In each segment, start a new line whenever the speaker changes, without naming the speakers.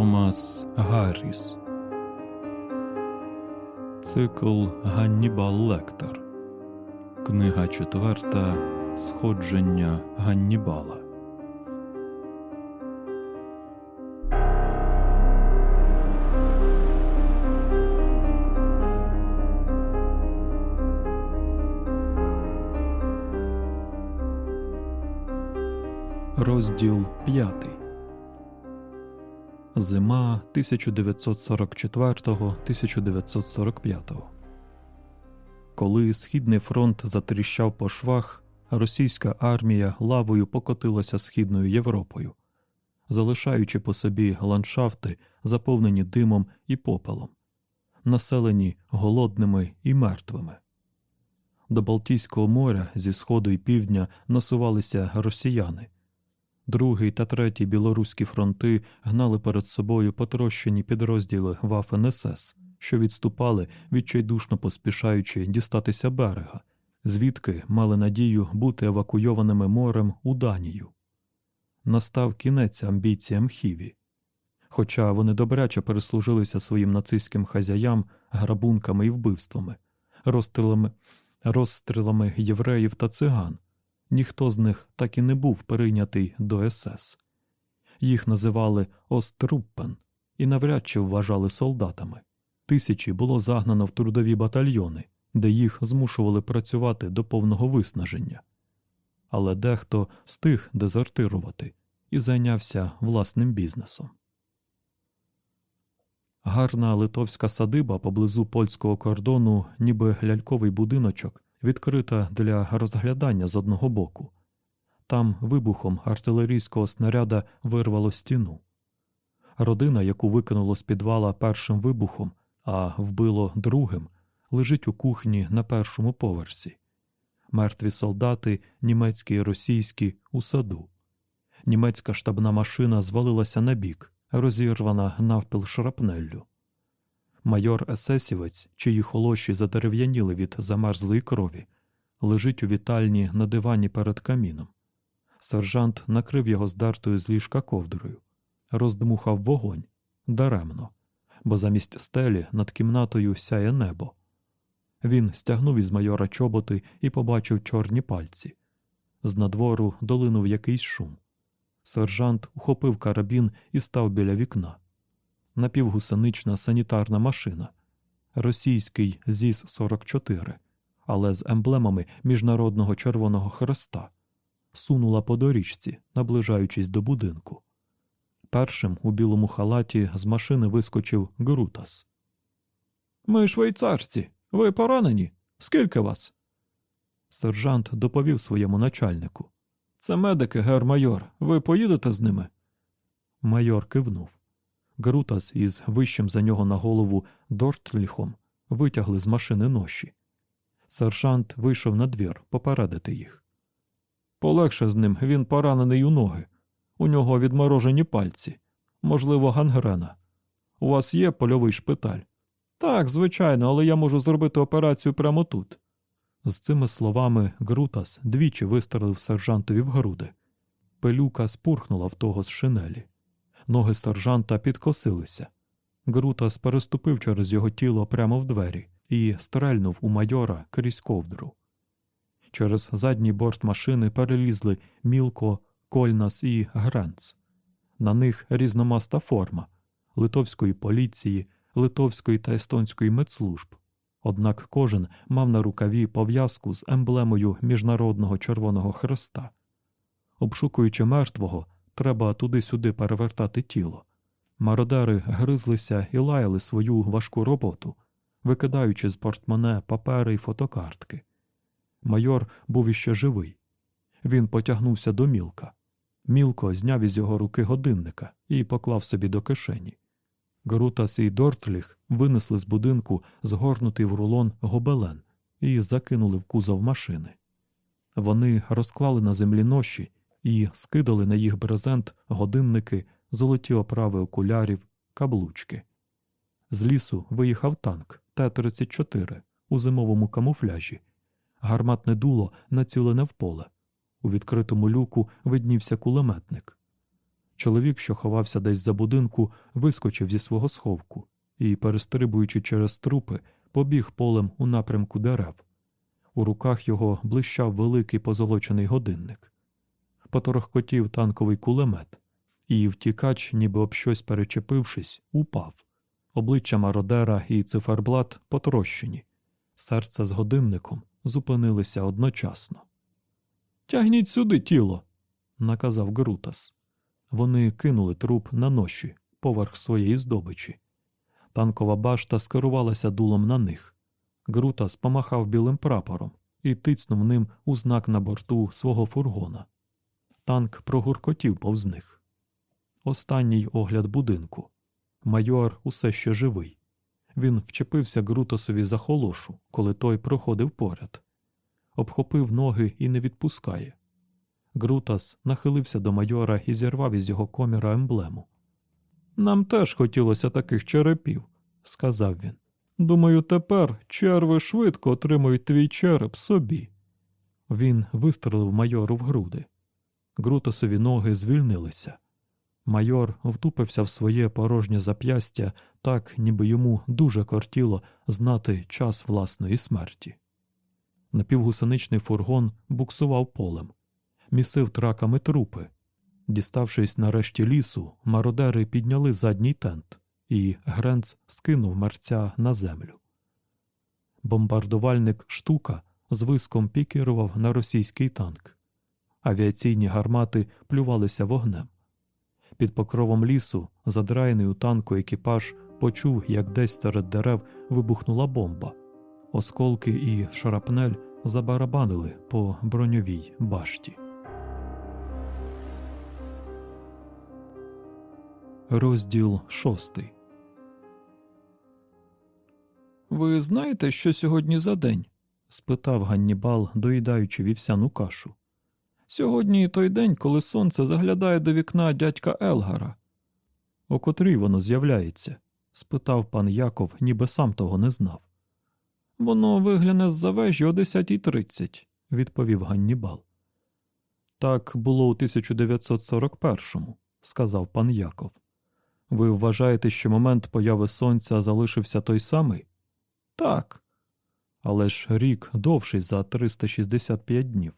Томас Гарріс. Цикл Ганнібал Лектор Книга четверта. Сходження Ганнібала. Розділ п'ятий Зима 1944-1945 Коли Східний фронт затріщав по швах, російська армія лавою покотилася Східною Європою, залишаючи по собі ландшафти, заповнені димом і попелом, населені голодними і мертвими. До Балтійського моря зі сходу і півдня насувалися росіяни. Другий та третій білоруські фронти гнали перед собою потрощені підрозділи Вафен СС, що відступали, відчайдушно поспішаючи дістатися берега, звідки мали надію бути евакуйованими морем у Данію. Настав кінець амбіціям Хіві. Хоча вони добряче переслужилися своїм нацистським хазяям, грабунками і вбивствами, розстрілами, розстрілами євреїв та циган ніхто з них так і не був прийнятий до СС. Їх називали Оструппен і навряд чи вважали солдатами. Тисячі було загнано в трудові батальйони, де їх змушували працювати до повного виснаження. Але дехто встиг дезертирувати і зайнявся власним бізнесом. Гарна литовська садиба поблизу польського кордону, ніби ляльковий будиночок, відкрита для розглядання з одного боку. Там вибухом артилерійського снаряда вирвало стіну. Родина, яку викинуло з підвала першим вибухом, а вбило другим, лежить у кухні на першому поверсі. Мертві солдати, німецькі і російські, у саду. Німецька штабна машина звалилася на бік, розірвана навпіл шрапнеллю. Майор Есесівець, чиї холоші задерев'яніли від замерзлої крові, лежить у вітальні на дивані перед каміном. Сержант накрив його здартою з ліжка ковдрою, роздмухав вогонь даремно, бо замість стелі над кімнатою сяє небо. Він стягнув із майора чоботи і побачив чорні пальці. З надвору долинув якийсь шум. Сержант ухопив карабін і став біля вікна напівгусенична санітарна машина, російський зіс 44 але з емблемами Міжнародного Червоного Хреста, сунула по доріжці, наближаючись до будинку. Першим у білому халаті з машини вискочив Грутас. Ми швейцарці. Ви поранені? Скільки вас? Сержант доповів своєму начальнику. Це медики, гер-майор. Ви поїдете з ними? Майор кивнув. Грутас із вищим за нього на голову Дортліхом витягли з машини ноші. Сержант вийшов на двір попередити їх. Полегше з ним він поранений у ноги. У нього відморожені пальці, можливо, гангрена. У вас є польовий шпиталь? Так, звичайно, але я можу зробити операцію прямо тут. З цими словами Грутас двічі вистрелив сержантові в груди. Пелюка спурхнула в того з шинелі. Ноги сержанта підкосилися. Грутас переступив через його тіло прямо в двері і стрельнув у майора крізь ковдру. Через задній борт машини перелізли Мілко, Кольнас і Гранц. На них різномаста форма литовської поліції, литовської та естонської медслужб. Однак кожен мав на рукаві пов'язку з емблемою Міжнародного Червоного Хреста. Обшукуючи мертвого, Треба туди-сюди перевертати тіло. Мародери гризлися і лаяли свою важку роботу, викидаючи з портмоне папери й фотокартки. Майор був іще живий. Він потягнувся до мілка. Мілко зняв із його руки годинника і поклав собі до кишені. Грутас і Дортліх винесли з будинку згорнутий в рулон гобелен і закинули в кузов машини. Вони розклали на землі ноші і скидали на їх брезент годинники, золоті оправи окулярів, каблучки. З лісу виїхав танк Т-34 у зимовому камуфляжі, гарматне дуло націлене в поле. У відкритому люку виднівся кулеметник. Чоловік, що ховався десь за будинку, вискочив зі свого сховку і, перестрибуючи через трупи, побіг полем у напрямку дерев. У руках його блищав великий позолочений годинник. Поторохкотів танковий кулемет, і втікач, ніби об щось перечепившись, упав. Обличчя мародера і циферблат потрощені. Серце з годинником зупинилися одночасно. Тягніть сюди тіло, наказав Грутас. Вони кинули труп на ноші поверх своєї здобичі. Танкова башта скерувалася дулом на них. Грутас помахав білим прапором і тицнув ним у знак на борту свого фургона. Танк прогуркотів повз них. Останній огляд будинку. Майор усе ще живий. Він вчепився Грутосові за холошу, коли той проходив поряд, обхопив ноги і не відпускає. Грутас нахилився до майора і зірвав із його коміра емблему. Нам теж хотілося таких черепів, сказав він. Думаю, тепер черви швидко отримують твій череп собі. Він вистрелив майору в груди. Грутосові ноги звільнилися. Майор втупився в своє порожнє зап'ястя так, ніби йому дуже кортіло знати час власної смерті. Напівгусеничний фургон буксував полем, місив траками трупи. Діставшись нарешті лісу, мародери підняли задній тент, і Гренц скинув мерця на землю. Бомбардувальник штука з виском пікірував на російський танк. Авіаційні гармати плювалися вогнем. Під покровом лісу, задраєний у танку екіпаж, почув, як десь серед дерев вибухнула бомба. Осколки і шарапнель забарабанили по броньовій башті. Розділ шостий. Ви знаєте, що сьогодні за день? спитав Ганнібал, доїдаючи вівсяну кашу. Сьогодні той день, коли сонце заглядає до вікна дядька Елгара. О котрій воно з'являється? спитав пан Яков, ніби сам того не знав. Воно вигляне з за вежі о 10.30, відповів Ганнібал. Так було у 1941-му, сказав пан Яков. Ви вважаєте, що момент появи сонця залишився той самий? Так. Але ж рік довший за 365 днів.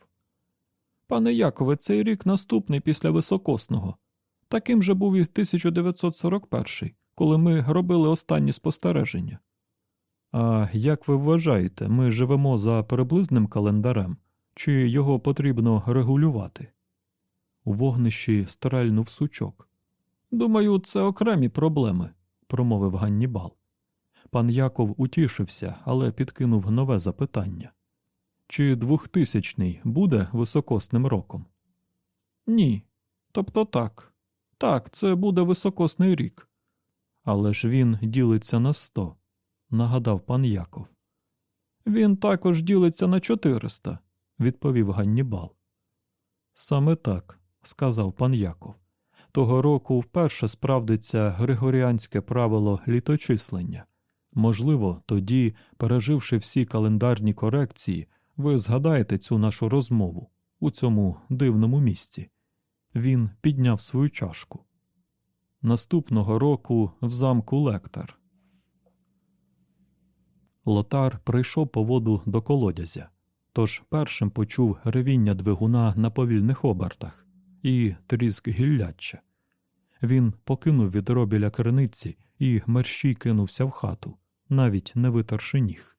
Пане Якове, цей рік наступний після високосного. Таким же був і 1941, коли ми робили останні спостереження. А як ви вважаєте, ми живемо за приблизним календарем, чи його потрібно регулювати? У вогнищі стрельнув сучок. Думаю, це окремі проблеми, промовив Ганнібал. Пан Яков утішився, але підкинув нове запитання. Чи двохтисячний буде високосним роком? Ні. Тобто так. Так, це буде високосний рік. Але ж він ділиться на сто, нагадав пан Яков. Він також ділиться на чотириста, відповів Ганнібал. Саме так, сказав пан Яков. Того року вперше справдиться григоріанське правило літочислення. Можливо, тоді, переживши всі календарні корекції, ви згадаєте цю нашу розмову у цьому дивному місці. Він підняв свою чашку. Наступного року в замку Лектор. Лотар прийшов по воду до колодязя, тож першим почув ревіння двигуна на повільних обертах і тріск гілляччя. Він покинув відро біля криниці і мерщій кинувся в хату, навіть не витерши ніг.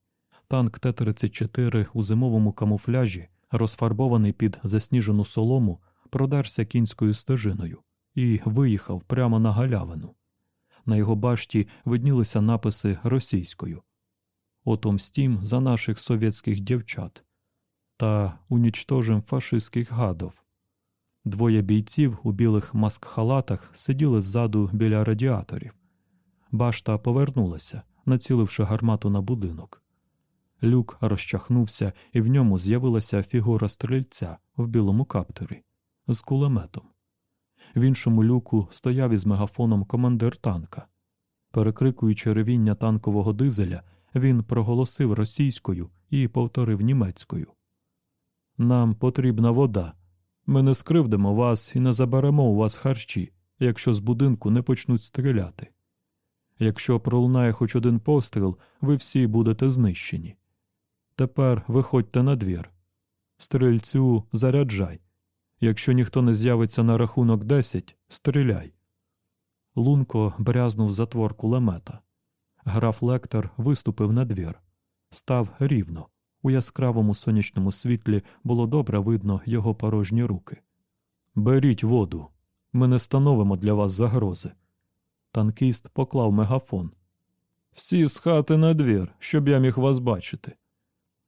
Танк Т-34 у зимовому камуфляжі, розфарбований під засніжену солому, продерся кінською стежиною і виїхав прямо на галявину. На його башті виднілися написи російською Отомстім за наших совєтських дівчат та унічтожим фашистських гадов. Двоє бійців у білих маск-халатах сиділи ззаду біля радіаторів. Башта повернулася, націливши гармату на будинок. Люк розчахнувся, і в ньому з'явилася фігура стрільця в білому каптері з кулеметом. В іншому люку стояв із мегафоном командир танка. Перекрикуючи ревіння танкового дизеля, він проголосив російською і повторив німецькою. Нам потрібна вода. Ми не скривдимо вас і не заберемо у вас харчі, якщо з будинку не почнуть стріляти. Якщо пролунає хоч один постріл, ви всі будете знищені. Тепер виходьте на двір. Стрільцю заряджай. Якщо ніхто не з'явиться на рахунок десять, стріляй. Лунко брязнув затвор кулемета. Граф Лектор виступив на двір. Став рівно. У яскравому сонячному світлі було добре видно його порожні руки. Беріть воду. Ми не становимо для вас загрози. Танкіст поклав мегафон. Всі з хати на двір, щоб я міг вас бачити.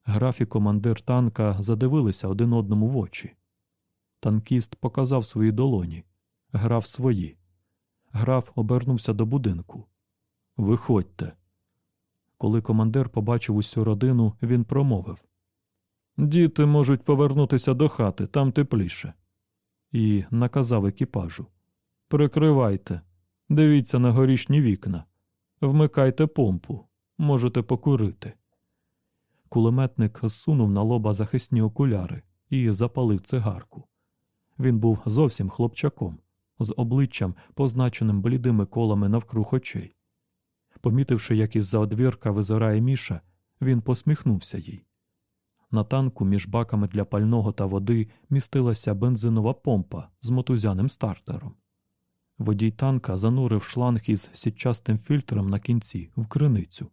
Граф і командир танка задивилися один одному в очі. Танкіст показав свої долоні, граф свої. Граф обернувся до будинку. Виходьте. Коли командир побачив усю родину, він промовив Діти можуть повернутися до хати, там тепліше. І наказав екіпажу Прикривайте, дивіться на горішні вікна, вмикайте помпу, можете покурити. Кулеметник зсунув на лоба захисні окуляри і запалив цигарку. Він був зовсім хлопчаком, з обличчям, позначеним блідими колами навкруг очей. Помітивши, як із за одвірка визирає міша, він посміхнувся їй. На танку між баками для пального та води містилася бензинова помпа з мотузяним стартером. Водій танка занурив шланг із сітчастим фільтром на кінці в криницю,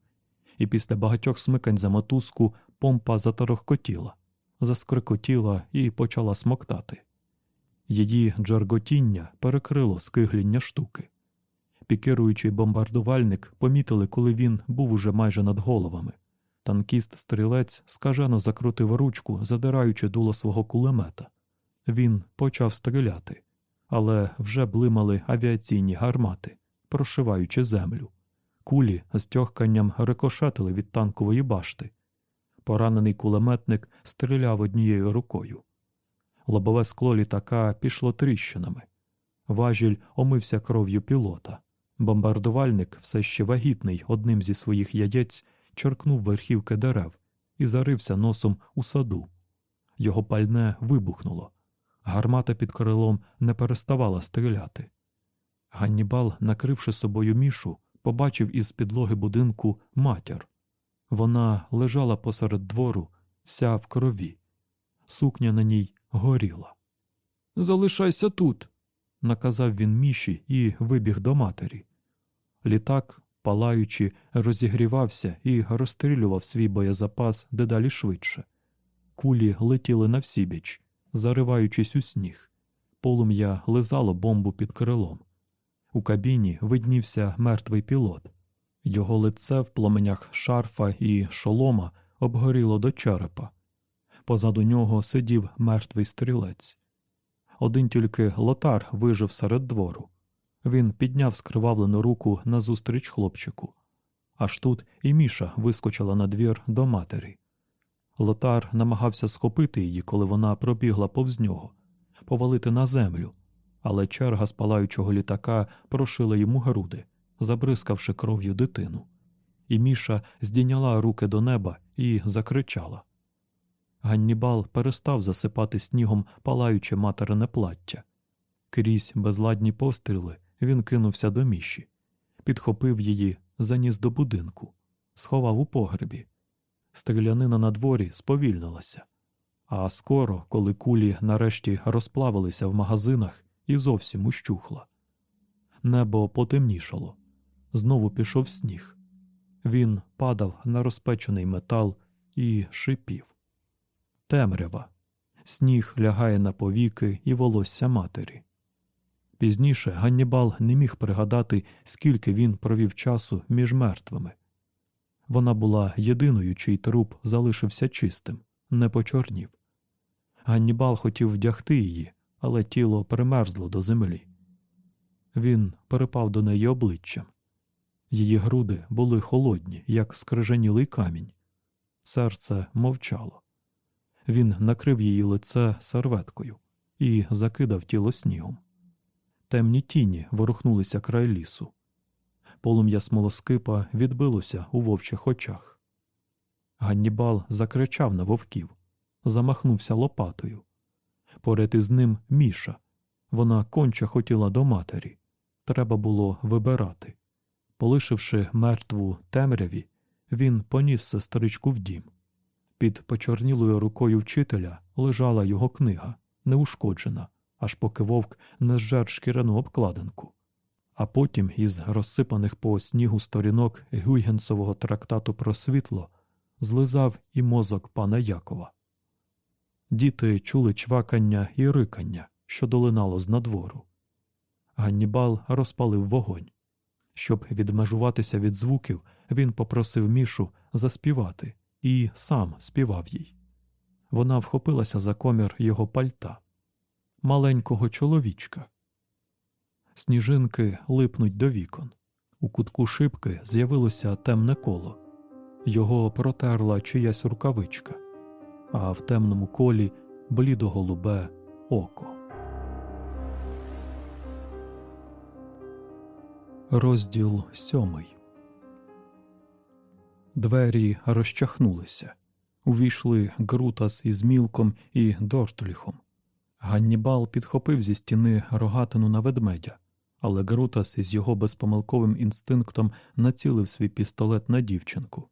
і після багатьох смикань за мотузку помпа заторохкотіла, заскрикотіла і почала смоктати. Її джарготіння перекрило скигління штуки. Пікируючий бомбардувальник помітили, коли він був уже майже над головами. Танкіст стрілець скажено закрутив ручку, задираючи дуло свого кулемета. Він почав стріляти, але вже блимали авіаційні гармати, прошиваючи землю. Кулі з тьохканням рикошетили від танкової башти. Поранений кулеметник стріляв однією рукою. Лобове скло літака пішло тріщинами. Важіль омився кров'ю пілота. Бомбардувальник, все ще вагітний одним зі своїх яєць, черкнув верхівки дерев і зарився носом у саду. Його пальне вибухнуло. Гармата під крилом не переставала стріляти. Ганнібал, накривши собою мішу, побачив із підлоги будинку матір. Вона лежала посеред двору, вся в крові. Сукня на ній горіла. Залишайся тут, наказав він міші і вибіг до матері. Літак, палаючи, розігрівався і розстрілював свій боєзапас дедалі швидше. Кулі летіли на всібіч, зариваючись у сніг. Полум'я лизало бомбу під крилом. У кабіні виднівся мертвий пілот. Його лице в пломенях шарфа і шолома обгоріло до черепа. Позаду нього сидів мертвий стрілець. Один тільки лотар вижив серед двору. Він підняв скривавлену руку назустріч хлопчику. Аж тут і Міша вискочила на двір до матері. Лотар намагався схопити її, коли вона пробігла повз нього, повалити на землю, але черга спалаючого літака прошила йому груди, забризкавши кров'ю дитину. І Міша здійняла руки до неба і закричала. Ганнібал перестав засипати снігом палаюче материне плаття. Крізь безладні постріли він кинувся до міші, підхопив її, заніс до будинку, сховав у погребі. Стрілянина на дворі сповільнилася. А скоро, коли кулі нарешті розплавилися в магазинах і зовсім ущухла. Небо потемнішало. Знову пішов сніг. Він падав на розпечений метал і шипів. Темрява. Сніг лягає на повіки і волосся матері. Пізніше Ганнібал не міг пригадати, скільки він провів часу між мертвими. Вона була єдиною, чий труп залишився чистим, не почорнів. Ганнібал хотів вдягти її, але тіло примерзло до землі. Він перепав до неї обличчям. Її груди були холодні, як скрижанілий камінь. Серце мовчало. Він накрив її лице серветкою і закидав тіло снігом. Темні тіні ворухнулися край лісу. Полум'я смолоскипа відбилося у вовчих очах. Ганнібал закричав на вовків, замахнувся лопатою. Поряд із ним Міша. Вона конче хотіла до матері, треба було вибирати. Полишивши мертву темряві, він поніс сестричку в дім. Під почорнілою рукою вчителя лежала його книга, неушкоджена, аж поки вовк не зжер шкіряну обкладинку. А потім із розсипаних по снігу сторінок Гюйгенсового трактату про світло злизав і мозок пана Якова. Діти чули чвакання і рикання, що долинало з надвору. Ганнібал розпалив вогонь. Щоб відмежуватися від звуків, він попросив Мішу заспівати і сам співав їй. Вона вхопилася за комір його пальта, маленького чоловічка. Сніжинки липнуть до вікон. У кутку шибки з'явилося темне коло. Його протерла чиясь рукавичка, а в темному колі блідо-голубе око. Розділ сьомий. Двері розчахнулися. Увійшли Грутас із Мілком і Дортліхом. Ганнібал підхопив зі стіни рогатину на ведмедя, але Грутас із його безпомилковим інстинктом націлив свій пістолет на дівчинку.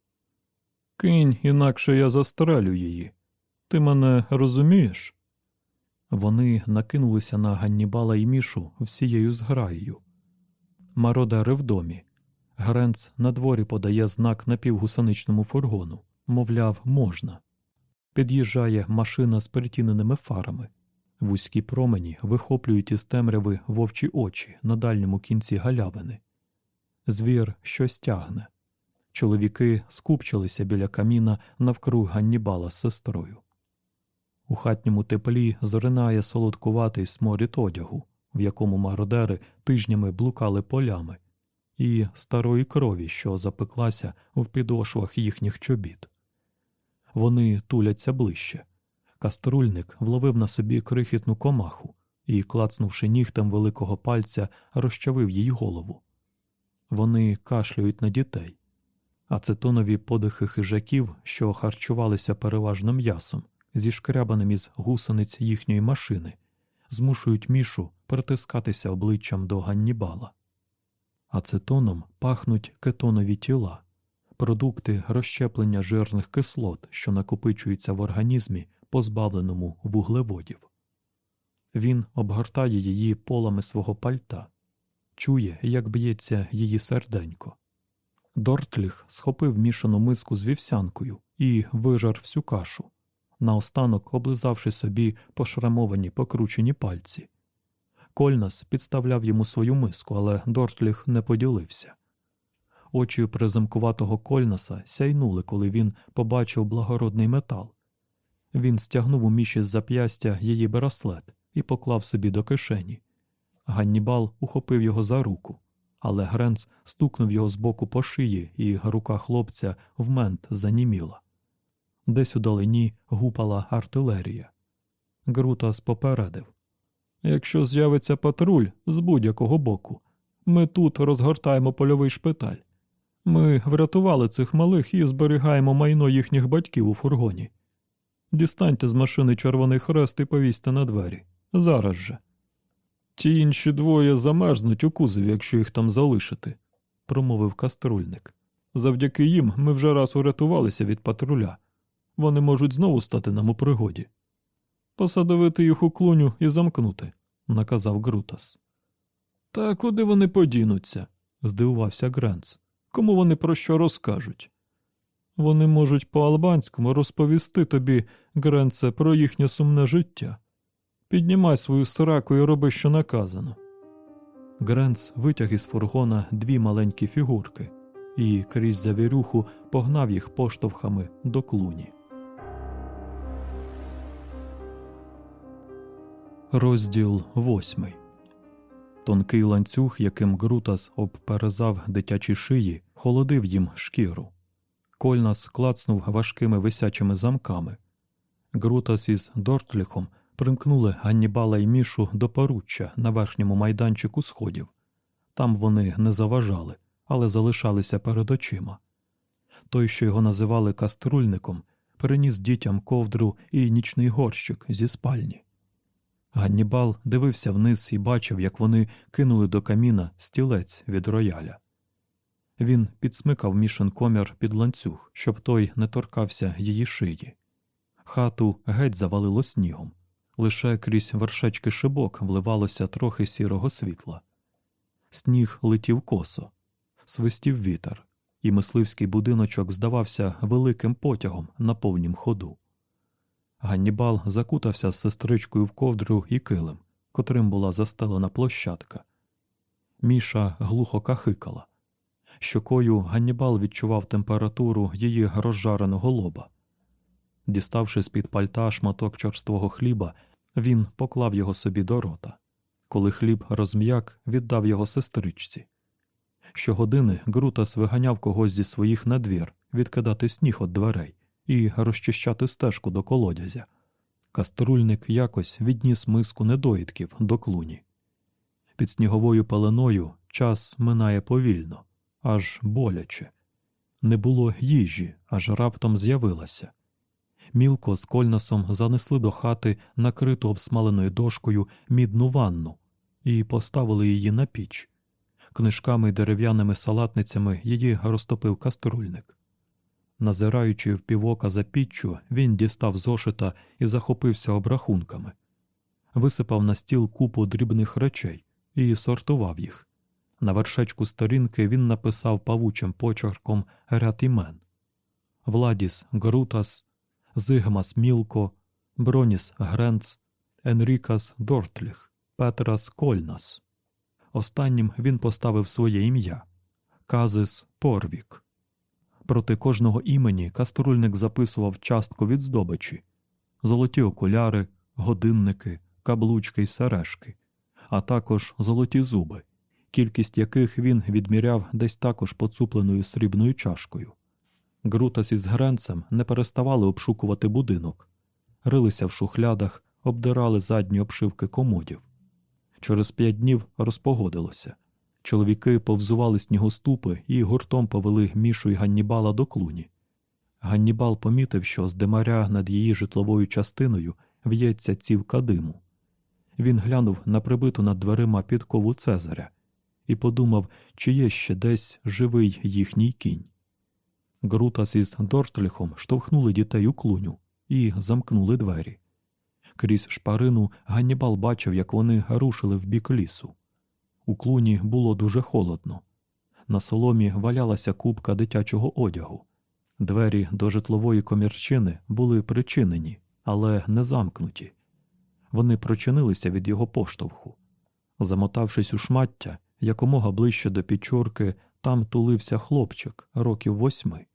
Кинь, інакше я застрелю її. Ти мене розумієш? Вони накинулися на Ганнібала і мішу всією зграєю. Мародери в домі. Гренц на дворі подає знак напівгусаничному фургону. Мовляв, можна. Під'їжджає машина з перетіненими фарами. Вузькі промені вихоплюють із темряви вовчі очі на дальньому кінці галявини. Звір щось тягне. Чоловіки скупчилися біля каміна навкруг Ганнібала з сестрою. У хатньому теплі зринає солодкуватий сморід одягу, в якому мародери тижнями блукали полями, і старої крові, що запеклася в підошвах їхніх чобіт. Вони туляться ближче. Каструльник вловив на собі крихітну комаху і, клацнувши нігтем великого пальця, розчавив їй голову. Вони кашлюють на дітей. Ацетонові подихи хижаків, що харчувалися переважно м'ясом, зішкрябаним із гусениць їхньої машини, змушують мішу притискатися обличчям до Ганнібала. Ацетоном пахнуть кетонові тіла, продукти розщеплення жирних кислот, що накопичуються в організмі, позбавленому вуглеводів. Він обгортає її полами свого пальта, чує, як б'ється її серденько. Дортліх схопив мішану миску з вівсянкою і вижар всю кашу, наостанок облизавши собі пошрамовані покручені пальці. Кольнас підставляв йому свою миску, але Дортліх не поділився. Очі приземкуватого Кольнаса сяйнули, коли він побачив благородний метал. Він стягнув у міші з зап'ястя її браслет і поклав собі до кишені. Ганнібал ухопив його за руку, але Гренц стукнув його з боку по шиї, і рука хлопця вмент заніміла. Десь у долині гупала артилерія. Грутас попередив Якщо з'явиться патруль з будь-якого боку, ми тут розгортаємо польовий шпиталь. Ми врятували цих малих і зберігаємо майно їхніх батьків у фургоні. Дістаньте з машини червоний хрест і повісьте на двері. Зараз же. Ті інші двоє замерзнуть у кузові, якщо їх там залишити, промовив каструльник. Завдяки їм ми вже раз урятувалися від патруля. Вони можуть знову стати нам у пригоді. Посадовити їх у клуню і замкнути, наказав Грутас. Та куди вони подінуться? здивувався Гренц. Кому вони про що розкажуть? Вони можуть по-албанському розповісти тобі, Гренце, про їхнє сумне життя. Піднімай свою сраку і роби, що наказано. Гренц витяг із фургона дві маленькі фігурки і крізь завірюху погнав їх поштовхами до клуні. Розділ восьмий. Тонкий ланцюг, яким Грутас обперезав дитячі шиї, холодив їм шкіру. Кольнас клацнув важкими висячими замками. Грутас із Дортліхом примкнули Ганнібала і мішу до поруччя на верхньому майданчику сходів. Там вони не заважали, але залишалися перед очима. Той, що його називали каструльником, переніс дітям ковдру і нічний горщик зі спальні. Ганнібал дивився вниз і бачив, як вони кинули до каміна стілець від рояля. Він підсмикав мішен комір під ланцюг, щоб той не торкався її шиї. Хату геть завалило снігом, лише крізь вершечки шибок вливалося трохи сірого світла. Сніг летів косо, свистів вітер, і мисливський будиночок здавався великим потягом на повнім ходу. Ганнібал закутався з сестричкою в ковдру і килим, котрим була застелена площадка. Міша глухо кахикала. Щокою Ганнібал відчував температуру її розжареного лоба. Діставши з-під пальта шматок чорствого хліба, він поклав його собі до рота. Коли хліб розм'як, віддав його сестричці. Щогодини Грутас виганяв когось зі своїх надвір відкидати сніг від дверей і розчищати стежку до колодязя. Каструльник якось відніс миску недоїдків до клуні. Під сніговою пеленою час минає повільно, аж боляче. Не було їжі, аж раптом з'явилася. Мілко з кольнасом занесли до хати накриту обсмаленою дошкою мідну ванну і поставили її на піч. Книжками й дерев'яними салатницями її розтопив каструльник. Назираючи в півока за піччю, він дістав зошита і захопився обрахунками, висипав на стіл купу дрібних речей і сортував їх. На вершечку сторінки він написав павучим почерком ряд імен Владіс Грутас, Зигмас Мілко, Броніс Гренц, Енрікас Дортліх, Петрас Кольнас. Останнім він поставив своє ім'я Казис Порвік. Проти кожного імені каструльник записував частку від здобичі золоті окуляри, годинники, каблучки й сережки, а також золоті зуби, кількість яких він відміряв десь також поцупленою срібною чашкою. Грутас із Гренцем не переставали обшукувати будинок, рилися в шухлядах, обдирали задні обшивки комодів. Через п'ять днів розпогодилося. Чоловіки повзували снігоступи і гуртом повели Мішу й Ганнібала до клуні. Ганнібал помітив, що з димаря над її житловою частиною в'ється цівка диму. Він глянув на прибиту над дверима підкову Цезаря і подумав, чи є ще десь живий їхній кінь. Грутас із Дортліхом штовхнули дітей у клуню і замкнули двері. Крізь шпарину Ганнібал бачив, як вони рушили в бік лісу. У клуні було дуже холодно. На соломі валялася купка дитячого одягу. Двері до житлової комірчини були причинені, але не замкнуті. Вони прочинилися від його поштовху. Замотавшись у шмаття, якомога ближче до пічорки, там тулився хлопчик років восьми.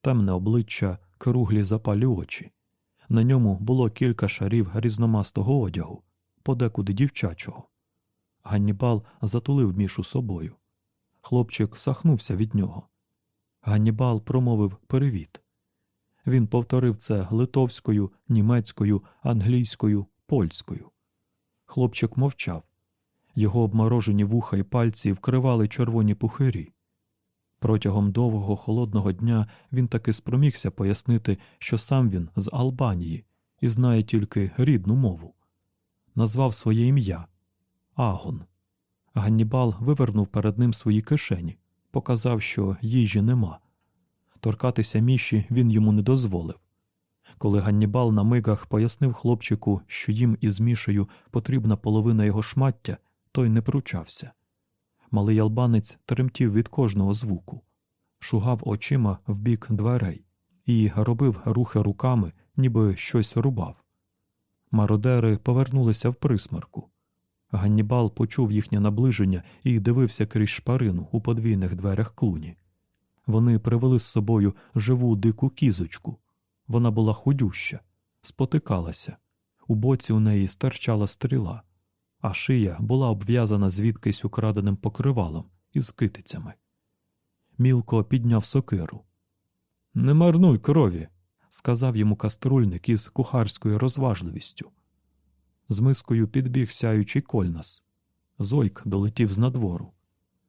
Темне обличчя, круглі запалі очі. На ньому було кілька шарів різномастого одягу, подекуди дівчачого. Ганнібал затулив мішу собою. Хлопчик сахнувся від нього. Ганнібал промовив перевід. Він повторив це литовською, німецькою, англійською, польською. Хлопчик мовчав. Його обморожені вуха і пальці вкривали червоні пухирі. Протягом довгого холодного дня він таки спромігся пояснити, що сам він з Албанії і знає тільки рідну мову. Назвав своє ім'я Агон. Ганнібал вивернув перед ним свої кишені, показав, що їжі нема. Торкатися міші він йому не дозволив. Коли Ганнібал на мигах пояснив хлопчику, що їм із мішею потрібна половина його шмаття, той не пручався. Малий албанець тремтів від кожного звуку, шугав очима в бік дверей і робив рухи руками, ніби щось рубав. Мародери повернулися в присмерку. Ганнібал почув їхнє наближення і дивився крізь шпарину у подвійних дверях клуні. Вони привели з собою живу дику кізочку. Вона була худюща, спотикалася. У боці у неї стирчала стріла, а шия була обв'язана звідкись украденим покривалом із китицями. Мілко підняв сокиру. Не марнуй крові, сказав йому каструльник із кухарською розважливістю. З мискою підбіг сяючий кольнас. Зойк долетів з надвору.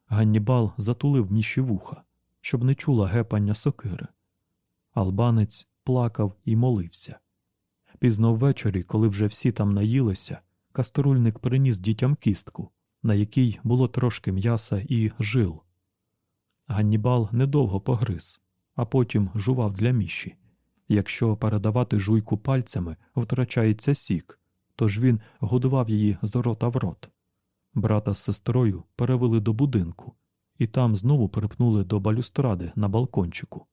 Ганнібал затулив міші вуха, щоб не чула гепання сокири. Албанець плакав і молився. Пізно ввечері, коли вже всі там наїлися, каструльник приніс дітям кістку, на якій було трошки м'яса і жил. Ганнібал недовго погриз, а потім жував для міші. Якщо передавати жуйку пальцями, втрачається сік, тож він годував її з рота в рот. Брата з сестрою перевели до будинку, і там знову припнули до балюстради на балкончику.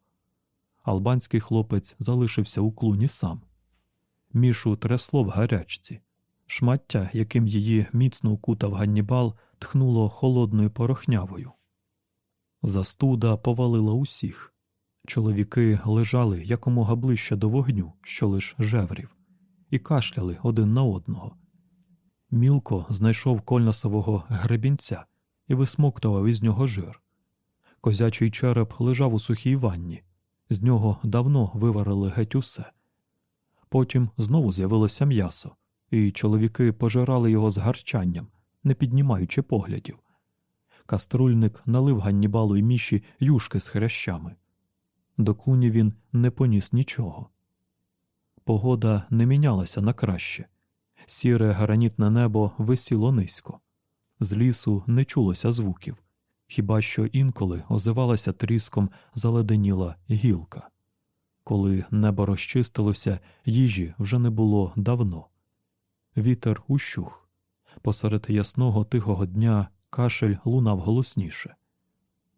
Албанський хлопець залишився у клуні сам. Мішу трясло в гарячці. Шмаття, яким її міцно укутав Ганнібал, тхнуло холодною порохнявою. Застуда повалила усіх. Чоловіки лежали якомога ближче до вогню, що лиш жеврів, і кашляли один на одного. Мілко знайшов кольносового гребінця і висмоктував із нього жир. Козячий череп лежав у сухій ванні, з нього давно виварили геть усе. Потім знову з'явилося м'ясо, і чоловіки пожирали його з гарчанням, не піднімаючи поглядів. Каструльник налив Ганнібалу й міші юшки з хрящами. До клуні він не поніс нічого. Погода не мінялася на краще. Сіре гранітне небо висіло низько. З лісу не чулося звуків, хіба що інколи озивалася тріском заледеніла гілка. Коли небо розчистилося, їжі вже не було давно. Вітер ущух. Посеред ясного тихого дня кашель лунав голосніше.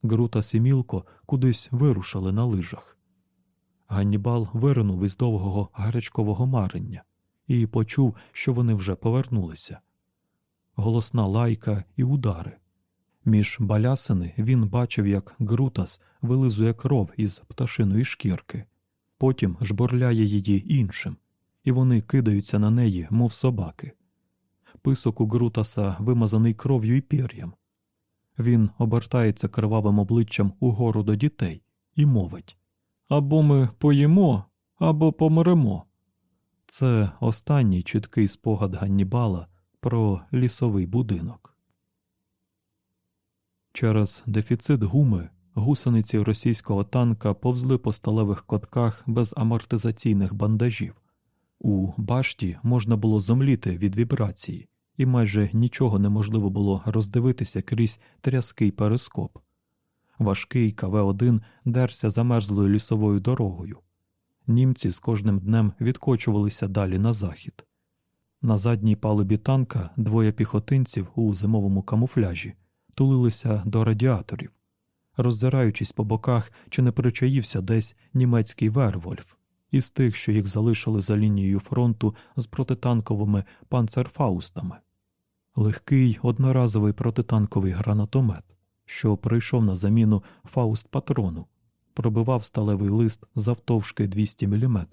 Грута Сімілко кудись вирушили на лижах. Ганнібал виринув із довгого гарячкового марення і почув, що вони вже повернулися. Голосна лайка і удари. Між балясини він бачив, як Грутас вилизує кров із пташиної шкірки, потім жбурляє її іншим, і вони кидаються на неї, мов собаки. Писок у Грутаса вимазаний кров'ю і пір'ям. Він обертається кривавим обличчям угору до дітей і мовить Або ми поїмо, або помремо. Це останній чіткий спогад Ганнібала про лісовий будинок. Через дефіцит гуми гусениці російського танка повзли по сталевих котках без амортизаційних бандажів. У башті можна було зомліти від вібрації, і майже нічого неможливо було роздивитися крізь тряский перископ. Важкий КВ-1 дерся замерзлою лісовою дорогою. Німці з кожним днем відкочувалися далі на захід. На задній палубі танка двоє піхотинців у зимовому камуфляжі тулилися до радіаторів, роззираючись по боках, чи не причаївся десь німецький Вервольф із тих, що їх залишили за лінією фронту з протитанковими панцерфаустами, легкий одноразовий протитанковий гранатомет, що прийшов на заміну фауст патрону, пробивав сталевий лист завтовшки 200 мм.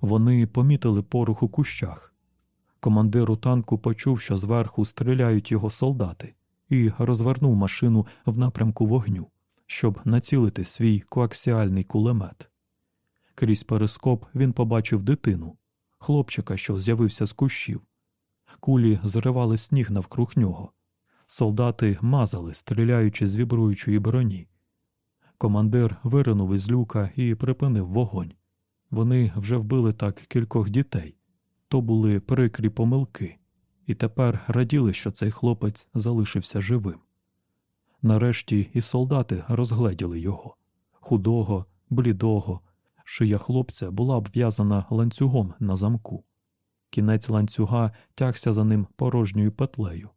Вони помітили порух у кущах. Командир у танку почув, що зверху стріляють його солдати, і розвернув машину в напрямку вогню, щоб націлити свій коаксіальний кулемет. Крізь перископ він побачив дитину, хлопчика, що з'явився з кущів. Кулі зривали сніг навкруг нього. Солдати мазали, стріляючи з вібруючої броні. Командир виринув із люка і припинив вогонь. Вони вже вбили так кількох дітей. То були прикрі помилки, і тепер раділи, що цей хлопець залишився живим. Нарешті і солдати розгледіли його худого, блідого, шия хлопця була обв'язана ланцюгом на замку. Кінець ланцюга тягся за ним порожньою петлею.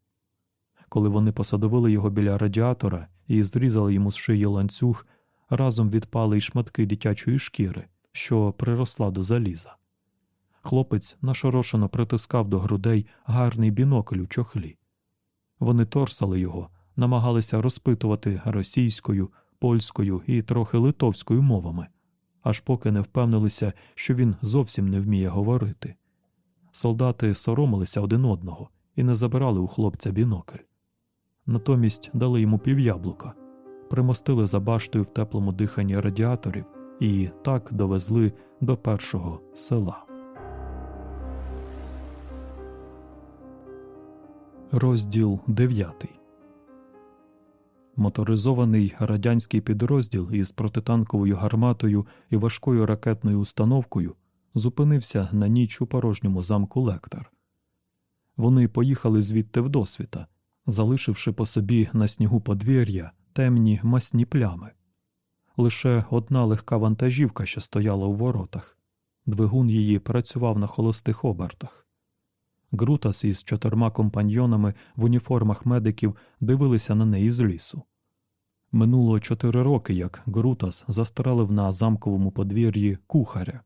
Коли вони посадовили його біля радіатора і зрізали йому з шиї ланцюг, разом відпали й шматки дитячої шкіри, що приросла до заліза. Хлопець нашорошено притискав до грудей гарний бінокль у чохлі. Вони торсали його, намагалися розпитувати російською, польською і трохи литовською мовами, аж поки не впевнилися, що він зовсім не вміє говорити. Солдати соромилися один одного і не забирали у хлопця бінокль. Натомість дали йому пів'яблука, примостили за баштою в теплому диханні радіаторів і так довезли до першого села. Розділ 9 Моторизований радянський підрозділ із протитанковою гарматою і важкою ракетною установкою зупинився на ніч у порожньому замку Лектор. Вони поїхали звідти вдосвіта, залишивши по собі на снігу подвір'я темні масні плями. Лише одна легка вантажівка, що стояла у воротах. Двигун її працював на холостих обертах. Грутас із чотирма компаньйонами в уніформах медиків дивилися на неї з лісу. Минуло чотири роки, як Грутас застрелив на замковому подвір'ї кухаря,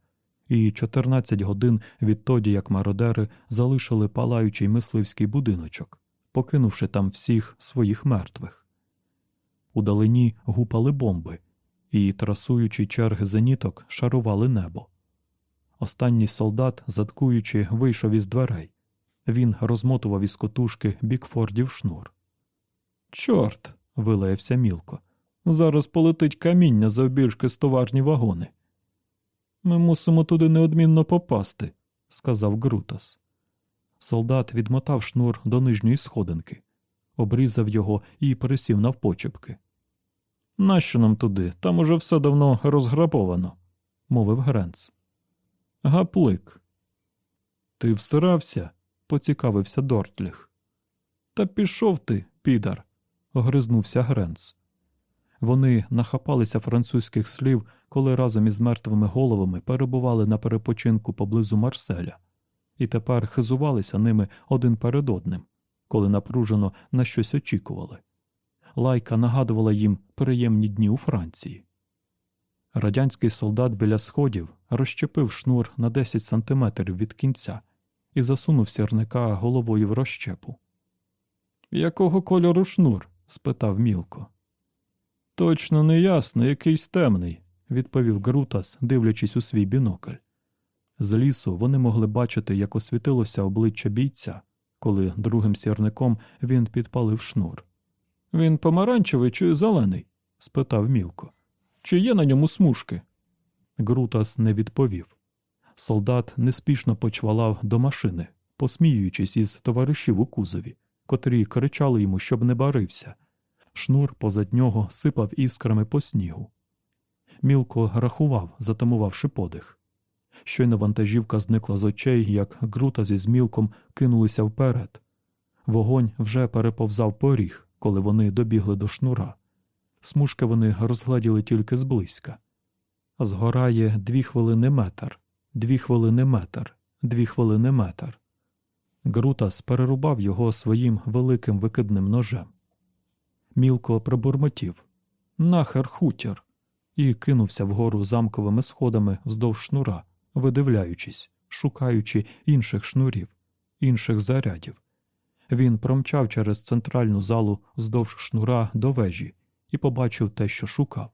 і 14 годин відтоді, як мародери залишили палаючий мисливський будиночок, покинувши там всіх своїх мертвих. Удалині гупали бомби, і, трасуючи черги зеніток, шарували небо. Останній солдат, заткуючи, вийшов із дверей. Він розмотував із котушки Бікфордів шнур. Чорт. вилаявся мілко. Зараз полетить каміння завбільшки з товарні вагони. Ми мусимо туди неодмінно попасти, сказав Грутас. Солдат відмотав шнур до нижньої сходинки, обрізав його і пересів навпочепки. Нащо нам туди? Там уже все давно розграбовано, мовив Гренц. Гаплик. Ти всирався? поцікавився Дортліх. Та пішов ти, підар, огризнувся Гренц. Вони нахапалися французьких слів, коли разом із мертвими головами перебували на перепочинку поблизу Марселя, і тепер хизувалися ними один перед одним, коли напружено на щось очікували. Лайка нагадувала їм приємні дні у Франції. Радянський солдат біля сходів розщепив шнур на 10 сантиметрів від кінця і засунув сірника головою в розщепу. Якого кольору шнур? спитав мілко. Точно не ясно, якийсь темний, відповів Грутас, дивлячись у свій бінокль. З лісу вони могли бачити, як освітилося обличчя бійця, коли другим сірником він підпалив шнур. Він помаранчевий чи зелений? спитав мілко. Чи є на ньому смужки? Грутас не відповів. Солдат неспішно почвалав до машини, посміюючись із товаришів у кузові, котрі кричали йому, щоб не барився. Шнур позад нього сипав іскрами по снігу. Мілко рахував, затамувавши подих. Щойно вантажівка зникла з очей, як Грута зі змілком кинулися вперед. Вогонь вже переповзав поріг, коли вони добігли до шнура. Смужки вони розгладіли тільки зблизька. Згорає дві хвилини метр, дві хвилини метр, дві хвилини метр. Грутас перерубав його своїм великим викидним ножем. Мілко пробурмотів Нахер хутір і кинувся вгору замковими сходами вздовж шнура, видивляючись, шукаючи інших шнурів, інших зарядів. Він промчав через центральну залу вздовж шнура до вежі і побачив те, що шукав.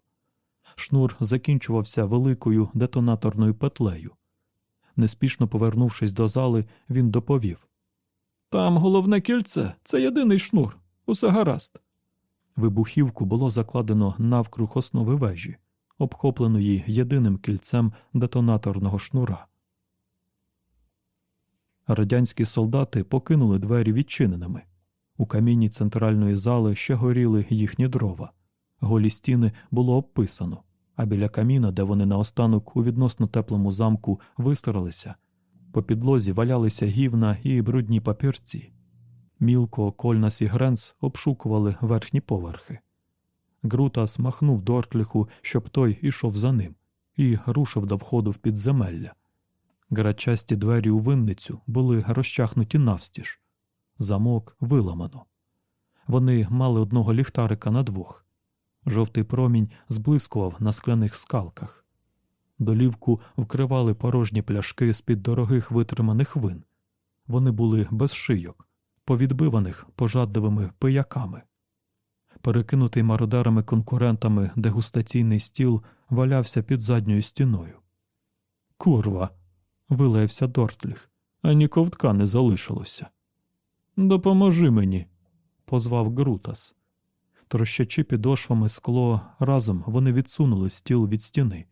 Шнур закінчувався великою детонаторною петлею. Неспішно повернувшись до зали, він доповів Там головне кільце це єдиний шнур. Усе гаразд. Вибухівку було закладено навкруг основи вежі, обхопленої єдиним кільцем детонаторного шнура. Радянські солдати покинули двері відчиненими. У камінні центральної зали ще горіли їхні дрова. Голі стіни було обписано, а біля каміна, де вони наостанок у відносно теплому замку вистаралися, по підлозі валялися гівна і брудні папірці. Мілко, Кольнас і Гренц обшукували верхні поверхи. Грутас махнув Дортліху, щоб той ішов за ним, і рушив до входу в підземелля. Грачасті двері у винницю були розчахнуті навстіж. Замок виламано. Вони мали одного ліхтарика на двох. Жовтий промінь зблискував на скляних скалках. Долівку вкривали порожні пляшки з під дорогих витриманих вин. Вони були без шийок, повідбиваних пожадливими пияками. Перекинутий мародерами конкурентами дегустаційний стіл валявся під задньою стіною. Курва. вилаявся Дортліх, ані ковтка не залишилося. Допоможи мені, позвав Грутас. Трощачи підошвами скло, разом вони відсунули стіл від стіни.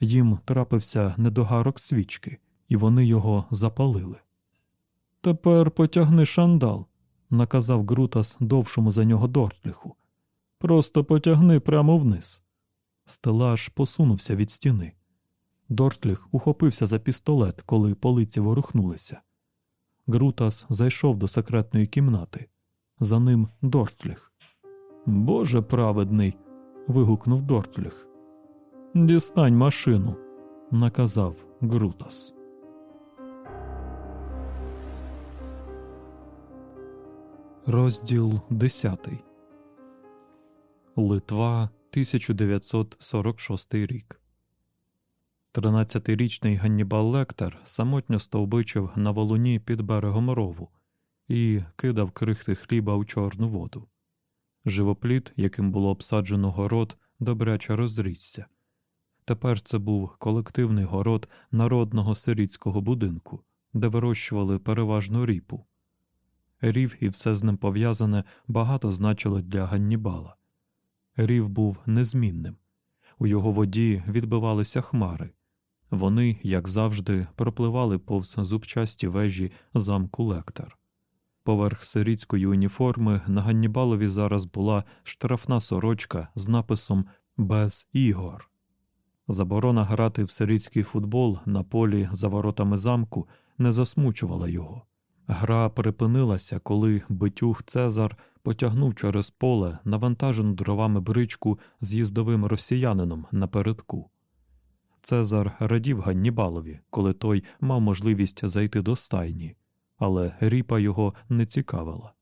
Їм трапився недогарок свічки, і вони його запалили. Тепер потягни шандал, наказав Грутас довшому за нього Дортліху. Просто потягни прямо вниз. Стелаж посунувся від стіни. Дортліх ухопився за пістолет, коли полиці ворухнулися. Грутас зайшов до секретної кімнати. За ним Дортліх. Боже праведний. вигукнув Дортліх. Дістань машину, наказав Грутас. Розділ 10 Литва 1946 рік. 13-річний Ганнібал Лектор самотньо стовбичив на волуні під берегом рову і кидав крихти хліба у чорну воду. Живопліт, яким було обсаджено город, добряче розрісся. Тепер це був колективний город народного сирітського будинку, де вирощували переважно ріпу. Рів і все з ним пов'язане багато значило для Ганнібала. Рів був незмінним. У його воді відбивалися хмари. Вони, як завжди, пропливали повз зубчасті вежі замку Лектор. Поверх сирітської уніформи на Ганнібалові зараз була штрафна сорочка з написом Без ігор. Заборона грати в сирітський футбол на полі за воротами замку не засмучувала його. Гра припинилася, коли битюх Цезар потягнув через поле навантажену дровами бричку з їздовим росіянином напередку. Цезар радів Ганнібалові, коли той мав можливість зайти до стайні, але ріпа його не цікавила.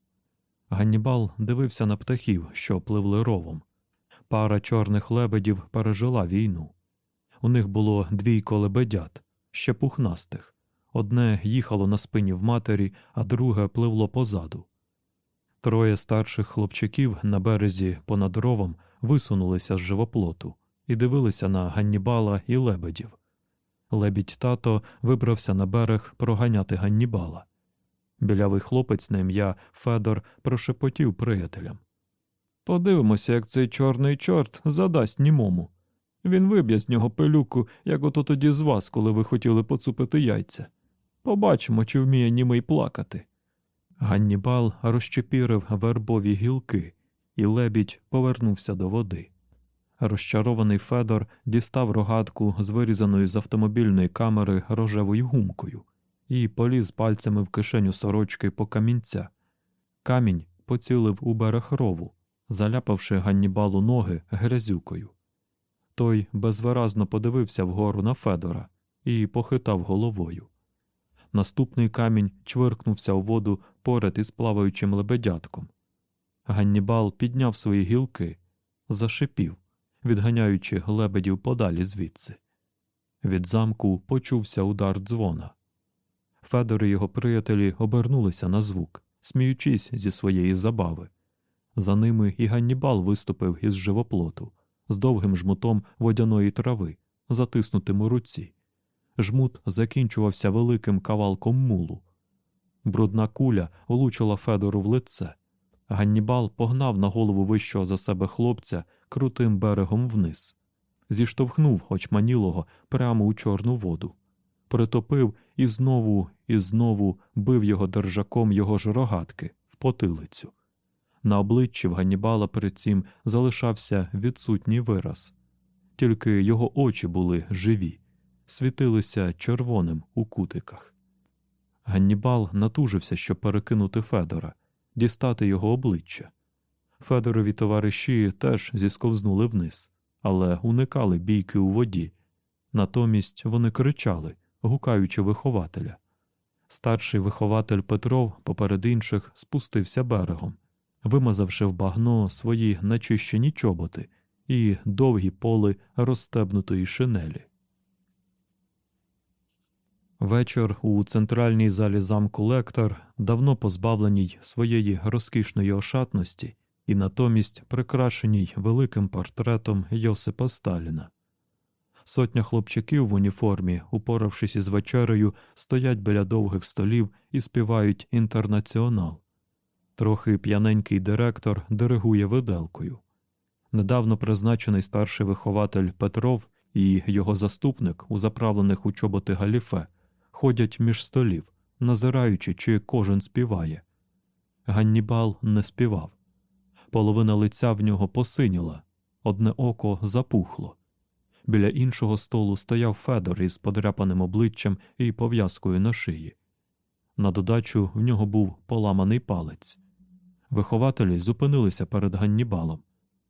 Ганнібал дивився на птахів, що пливли ровом. Пара чорних лебедів пережила війну. У них було двійко лебедят, ще пухнастих. Одне їхало на спині в матері, а друге пливло позаду. Троє старших хлопчиків на березі понад ровом висунулися з живоплоту і дивилися на Ганнібала і лебедів. Лебідь тато вибрався на берег проганяти Ганнібала. Білявий хлопець на ім'я Федор прошепотів приятелям. Подивимося, як цей чорний чорт задасть німому. Він виб'є з нього пилюку, як ото тоді з вас, коли ви хотіли поцупити яйця. Побачимо, чи вміє німий плакати. Ганнібал розчепірив вербові гілки, і лебідь повернувся до води. Розчарований Федор дістав рогатку з вирізаною з автомобільної камери рожевою гумкою і поліз пальцями в кишеню сорочки по камінця. Камінь поцілив у берег рову, заляпавши Ганнібалу ноги грязюкою. Той безвиразно подивився вгору на Федора і похитав головою. Наступний камінь чвиркнувся у воду поряд із плаваючим лебедятком. Ганнібал підняв свої гілки, зашипів, відганяючи лебедів подалі звідси. Від замку почувся удар дзвона. Федор і його приятелі обернулися на звук, сміючись зі своєї забави. За ними і Ганнібал виступив із живоплоту з довгим жмутом водяної трави, затиснутим у руці. Жмут закінчувався великим кавалком мулу. Брудна куля влучила Федору в лице. Ганнібал погнав на голову вищого за себе хлопця крутим берегом вниз, зіштовхнув очманілого прямо у чорну воду, притопив і знову і знову бив його держаком його ж рогатки в потилицю. На обличчі в Ганнібала перед цим залишався відсутній вираз, тільки його очі були живі, світилися червоним у кутиках. Ганнібал натужився, щоб перекинути Федора, дістати його обличчя. Федорові товариші теж зісковзнули вниз, але уникали бійки у воді. Натомість вони кричали, гукаючи вихователя. Старший вихователь Петров поперед інших спустився берегом вимазавши в багно свої начищені чоботи і довгі поли розстебнутої шинелі. Вечір у центральній залі замку Лектор, давно позбавленій своєї розкішної ошатності і натомість прикрашеній великим портретом Йосипа Сталіна. Сотня хлопчиків в уніформі, упоравшись із вечерею, стоять біля довгих столів і співають інтернаціонал. Трохи п'яненький директор диригує виделкою. Недавно призначений старший вихователь Петров і його заступник, у заправлених у чоботи галіфе, ходять між столів, назираючи, чи кожен співає. Ганнібал не співав. Половина лиця в нього посиніла, одне око запухло. Біля іншого столу стояв Федор із подряпаним обличчям і пов'язкою на шиї. На додачу в нього був поламаний палець. Вихователі зупинилися перед Ганнібалом.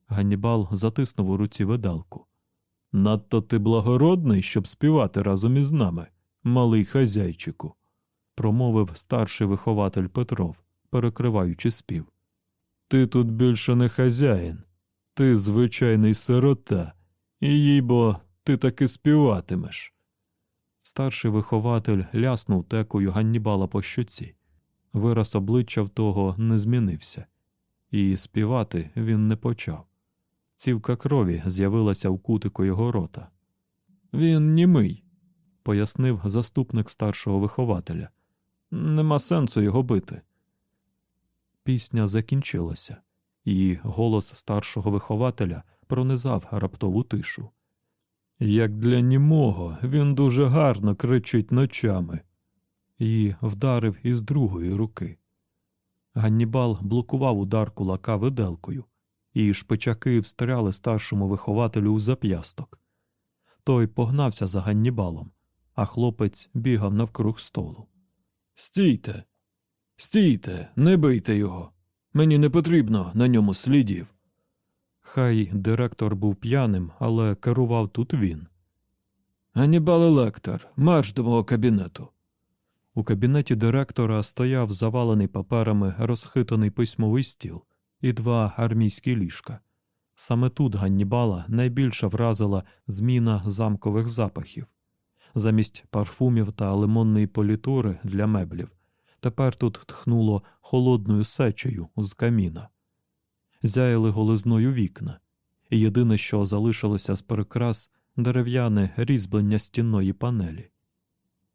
Ганнібал затиснув у руці виделку. Надто ти благородний, щоб співати разом із нами, малий хазяйчику, промовив старший вихователь Петров, перекриваючи спів. Ти тут більше не хазяїн, ти звичайний сирота, і їй бо ти таки співатимеш. Старший вихователь ляснув текою Ганнібала по щоці. Вираз обличчя в того не змінився, і співати він не почав. Цівка крові з'явилася в кутику його рота. Він німий, пояснив заступник старшого вихователя. Нема сенсу його бити. Пісня закінчилася, і голос старшого вихователя пронизав раптову тишу. Як для німого, він дуже гарно кричить ночами, і вдарив із другої руки. Ганнібал блокував удар кулака виделкою, і шпичаки встряли старшому вихователю у зап'ясток. Той погнався за Ганнібалом, а хлопець бігав навкруг столу. Стійте, стійте, не бийте його. Мені не потрібно на ньому слідів. Хай директор був п'яним, але керував тут він. Ганнібал Електор, марш до мого кабінету. У кабінеті директора стояв завалений паперами розхитаний письмовий стіл і два армійські ліжка. Саме тут Ганнібала найбільше вразила зміна замкових запахів. Замість парфумів та лимонної політури для меблів. Тепер тут тхнуло холодною сечею з каміна. Зяяли голизною вікна, і єдине, що залишилося з прикрас дерев'яне різьблення стінної панелі.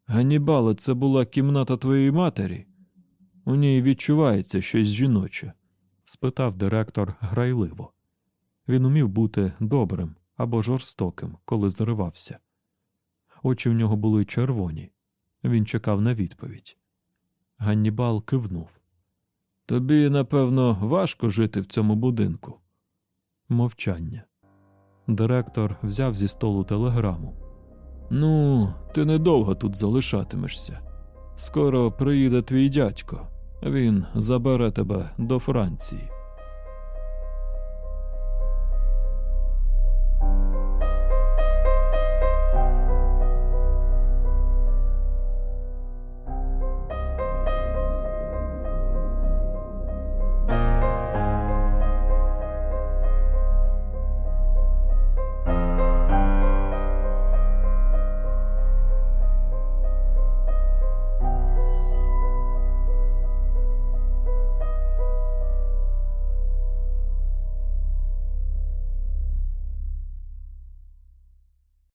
Ганнібале, це була кімната твоєї матері. У ній відчувається щось жіноче? спитав директор грайливо. Він умів бути добрим або жорстоким, коли зривався. Очі в нього були червоні. Він чекав на відповідь. Ганнібал кивнув. Тобі, напевно, важко жити в цьому будинку. Мовчання. Директор взяв зі столу телеграму. Ну, ти недовго тут залишатимешся. Скоро приїде твій дядько. Він забере тебе до Франції.